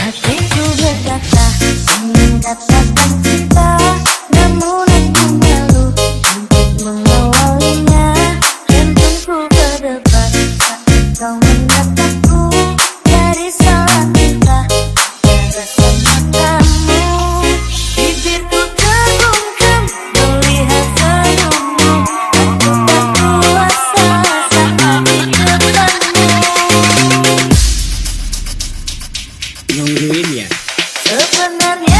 Hatiku berkata ingin dapatkan cinta Namun aku nungguin ya. Sebenarnya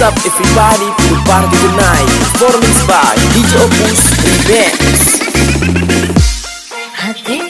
Up everybody? To the party tonight Performance by. DJ Opus Remix. I think